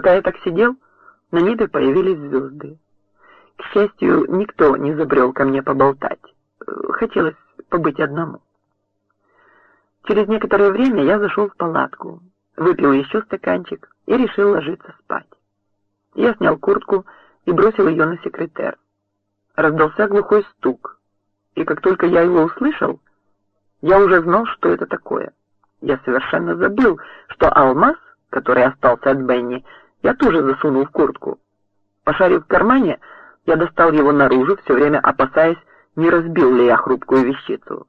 Пока я так сидел, на небе появились звезды. К счастью, никто не забрел ко мне поболтать. Хотелось побыть одному. Через некоторое время я зашел в палатку, выпил еще стаканчик и решил ложиться спать. Я снял куртку и бросил ее на секретер. Раздался глухой стук, и как только я его услышал, я уже знал, что это такое. Я совершенно забыл, что алмаз, который остался от Бенни, я тоже засунул в куртку. Пошарив в кармане, я достал его наружу, все время опасаясь, не разбил ли я хрупкую вещицу.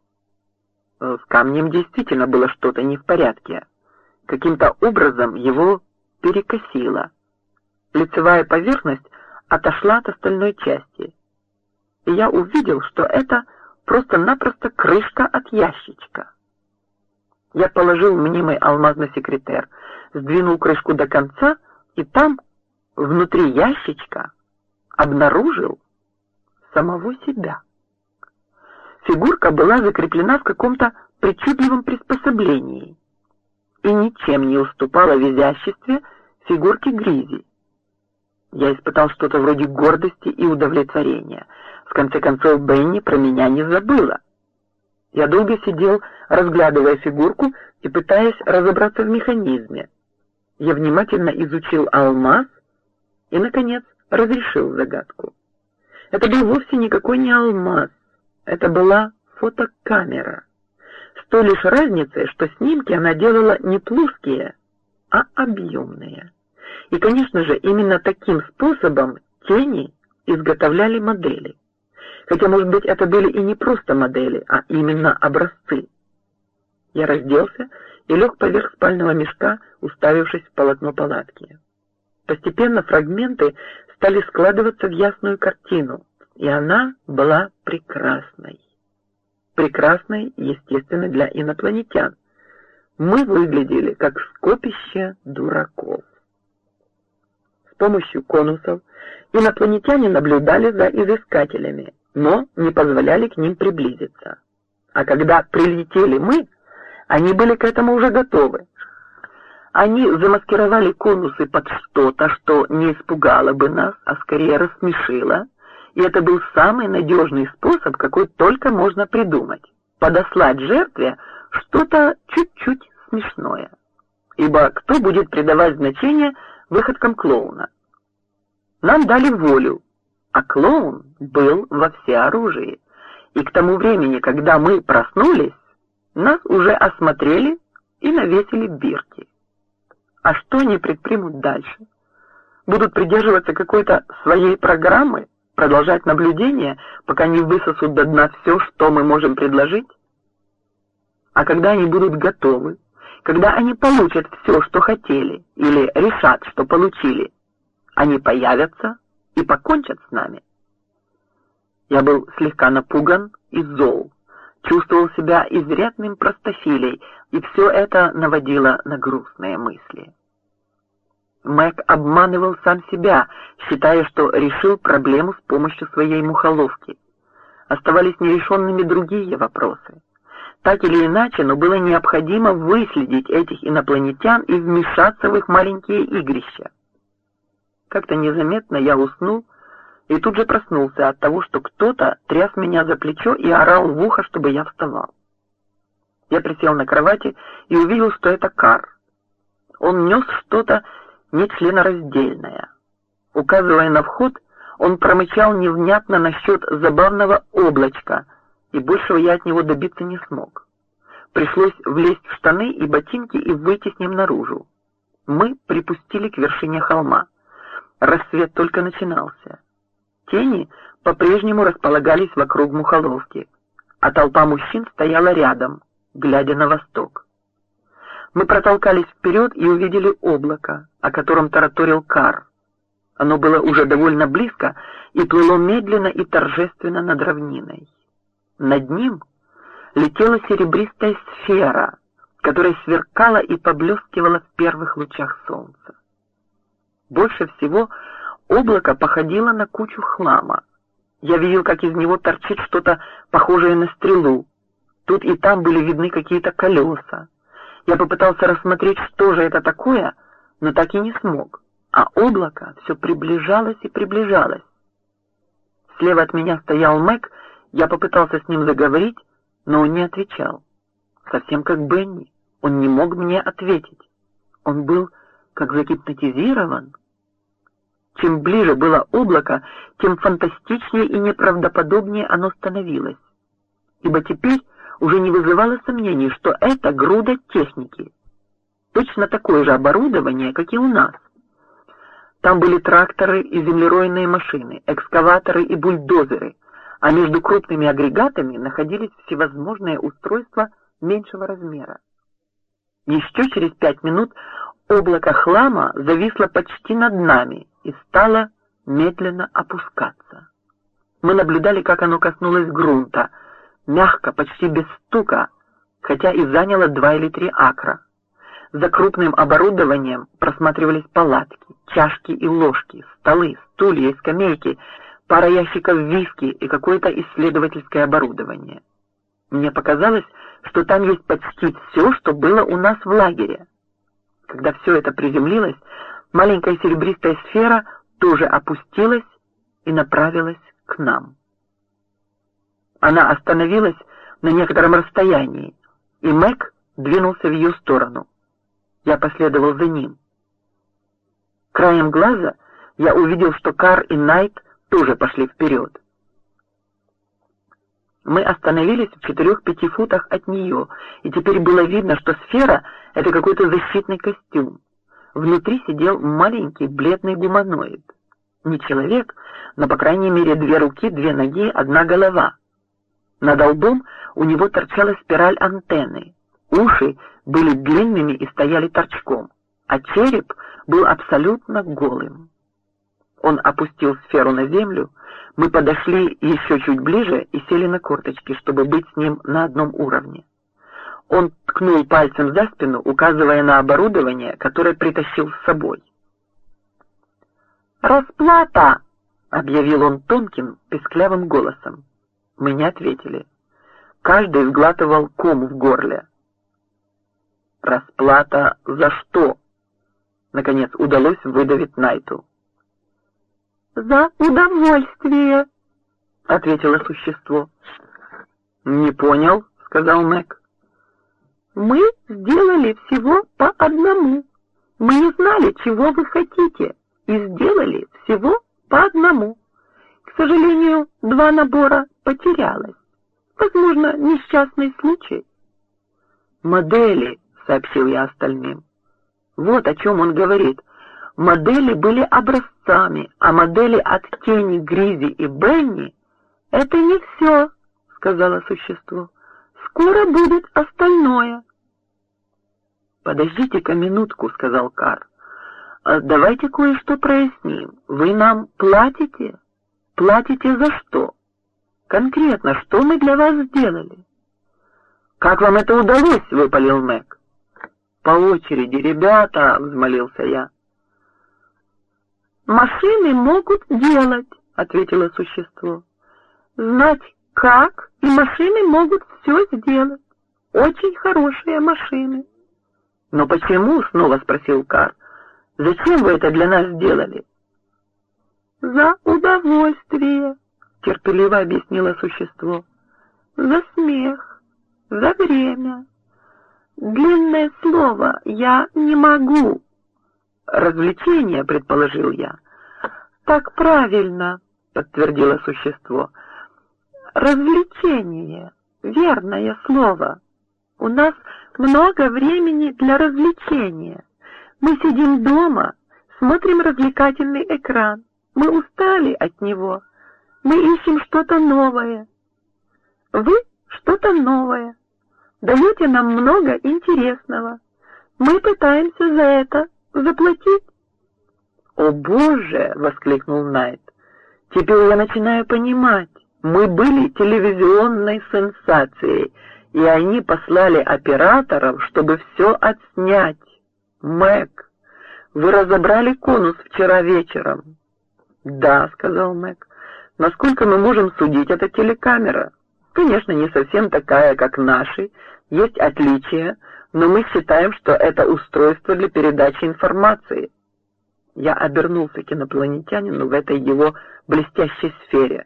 С камнем действительно было что-то не в порядке. Каким-то образом его перекосило. Лицевая поверхность отошла от остальной части. И я увидел, что это просто-напросто крышка от ящичка. Я положил мнимый алмазный секретер, сдвинул крышку до конца, и там, внутри ящичка, обнаружил самого себя. Фигурка была закреплена в каком-то причудливом приспособлении и ничем не уступала в изяществе фигурке Гризи. Я испытал что-то вроде гордости и удовлетворения. В конце концов, Бенни про меня не забыла. Я долго сидел, разглядывая фигурку и пытаясь разобраться в механизме. Я внимательно изучил алмаз и, наконец, разрешил загадку. Это был вовсе никакой не алмаз, это была фотокамера. С той лишь разницей, что снимки она делала не плоские, а объемные. И, конечно же, именно таким способом тени изготовляли модели. Хотя, может быть, это были и не просто модели, а именно образцы. Я разделся и лег поверх спального мешка, уставившись в полотно палатки. Постепенно фрагменты стали складываться в ясную картину, и она была прекрасной. Прекрасной, естественно, для инопланетян. Мы выглядели как скопище дураков помощью конусов инопланетяне наблюдали за изыскателями, но не позволяли к ним приблизиться. А когда прилетели мы, они были к этому уже готовы. Они замаскировали конусы под что-то, что не испугало бы нас, а скорее рассмешило, и это был самый надежный способ, какой только можно придумать — подослать жертве что-то чуть-чуть смешное. Ибо кто будет придавать значение выходкам клоуна. Нам дали волю, а клоун был во всеоружии. И к тому времени, когда мы проснулись, нас уже осмотрели и навесили бирки. А что они предпримут дальше? Будут придерживаться какой-то своей программы, продолжать наблюдение, пока не высосут до дна все, что мы можем предложить? А когда они будут готовы, когда они получат все, что хотели, или решат, что получили, они появятся и покончат с нами. Я был слегка напуган и зол, чувствовал себя изрядным простофилей, и все это наводило на грустные мысли. Мэг обманывал сам себя, считая, что решил проблему с помощью своей мухоловки. Оставались нерешенными другие вопросы. Так или иначе, но было необходимо выследить этих инопланетян и вмешаться в их маленькие игрища. Как-то незаметно я уснул и тут же проснулся от того, что кто-то тряс меня за плечо и орал в ухо, чтобы я вставал. Я присел на кровати и увидел, что это Кар. Он нес что-то нечленораздельное. Указывая на вход, он промычал невнятно насчет забавного облачка — и большего я от него добиться не смог. Пришлось влезть в штаны и ботинки и выйти с ним наружу. Мы припустили к вершине холма. Рассвет только начинался. Тени по-прежнему располагались вокруг мухоловки, а толпа мужчин стояла рядом, глядя на восток. Мы протолкались вперед и увидели облако, о котором тараторил Кар. Оно было уже довольно близко и плыло медленно и торжественно над равниной. Над ним летела серебристая сфера, которая сверкала и поблескивала в первых лучах солнца. Больше всего облако походило на кучу хлама. Я видел, как из него торчит что-то похожее на стрелу. Тут и там были видны какие-то колеса. Я попытался рассмотреть, что же это такое, но так и не смог. а облако все приближалось и приближалось. Слева от меня стоял Мэг, я попытался с ним заговорить, но он не отвечал. Совсем как Бенни, он не мог мне ответить. Он был как загипнотизирован. Чем ближе было облако, тем фантастичнее и неправдоподобнее оно становилось. Ибо теперь уже не вызывало сомнений, что это груда техники. Точно такое же оборудование, как и у нас. Там были тракторы и землеройные машины, экскаваторы и бульдозеры, а между крупными агрегатами находились всевозможные устройства меньшего размера. Еще через пять минут облако хлама зависло почти над нами и стало медленно опускаться. Мы наблюдали, как оно коснулось грунта, мягко, почти без стука, хотя и заняло два или три акра. За крупным оборудованием просматривались палатки, чашки и ложки, столы, стулья и скамейки, пара ящиков виски и какое-то исследовательское оборудование. Мне показалось, что там есть почти все, что было у нас в лагере. Когда все это приземлилось, маленькая серебристая сфера тоже опустилась и направилась к нам. Она остановилась на некотором расстоянии, и Мэг двинулся в ее сторону. Я последовал за ним. Краем глаза я увидел, что Кар и Найт тоже пошли вперед. Мы остановились в четырех-пяти футах от нее, и теперь было видно, что сфера — это какой-то защитный костюм. Внутри сидел маленький бледный гуманоид. Не человек, но, по крайней мере, две руки, две ноги, одна голова. Над лбом у него торчала спираль антенны. Уши были длинными и стояли торчком, а череп был абсолютно голым. Он опустил сферу на землю, мы подошли еще чуть ближе и сели на корточки, чтобы быть с ним на одном уровне. Он ткнул пальцем за спину, указывая на оборудование, которое притащил с собой. «Расплата!» — объявил он тонким, песклявым голосом. Мы не ответили. Каждый сглатывал ком в горле. «Расплата за что?» Наконец удалось выдавить Найту. «За удовольствие», — ответило существо. «Не понял», — сказал Мэг. «Мы сделали всего по одному. Мы не знали, чего вы хотите, и сделали всего по одному. К сожалению, два набора потерялось. Возможно, несчастный случай». «Модели», — сообщил я остальным. «Вот о чем он говорит. Модели были образцами, а модели от Тени, Гризи и Бенни — это не все, — сказала существо. Скоро будет остальное. «Подождите-ка минутку», — сказал Кар. «А «Давайте кое-что проясним. Вы нам платите? Платите за что? Конкретно, что мы для вас сделали?» «Как вам это удалось?» — выпалил Мэг. «По очереди, ребята!» — взмолился я. «Машины могут делать», — ответило существо. «Знать как, и машины могут все сделать. Очень хорошие машины». «Но почему?» — снова спросил Кар. «Зачем вы это для нас сделали?» «За удовольствие», — терпеливо объяснило существо. «За смех, за время. Длинное слово я не могу». «Развлечение», — предположил я. «Так правильно», — подтвердило существо. «Развлечение. Верное слово. У нас много времени для развлечения. Мы сидим дома, смотрим развлекательный экран. Мы устали от него. Мы ищем что-то новое. Вы что-то новое. Даете нам много интересного. Мы пытаемся за это заплатить. «О, Боже!» — воскликнул Найт. «Теперь я начинаю понимать. Мы были телевизионной сенсацией, и они послали операторов, чтобы все отснять. Мэг, вы разобрали конус вчера вечером?» «Да», — сказал Мэг. «Насколько мы можем судить, это телекамера. Конечно, не совсем такая, как наши. Есть отличия, но мы считаем, что это устройство для передачи информации». Я обернулся к инопланетянину в этой его блестящей сфере.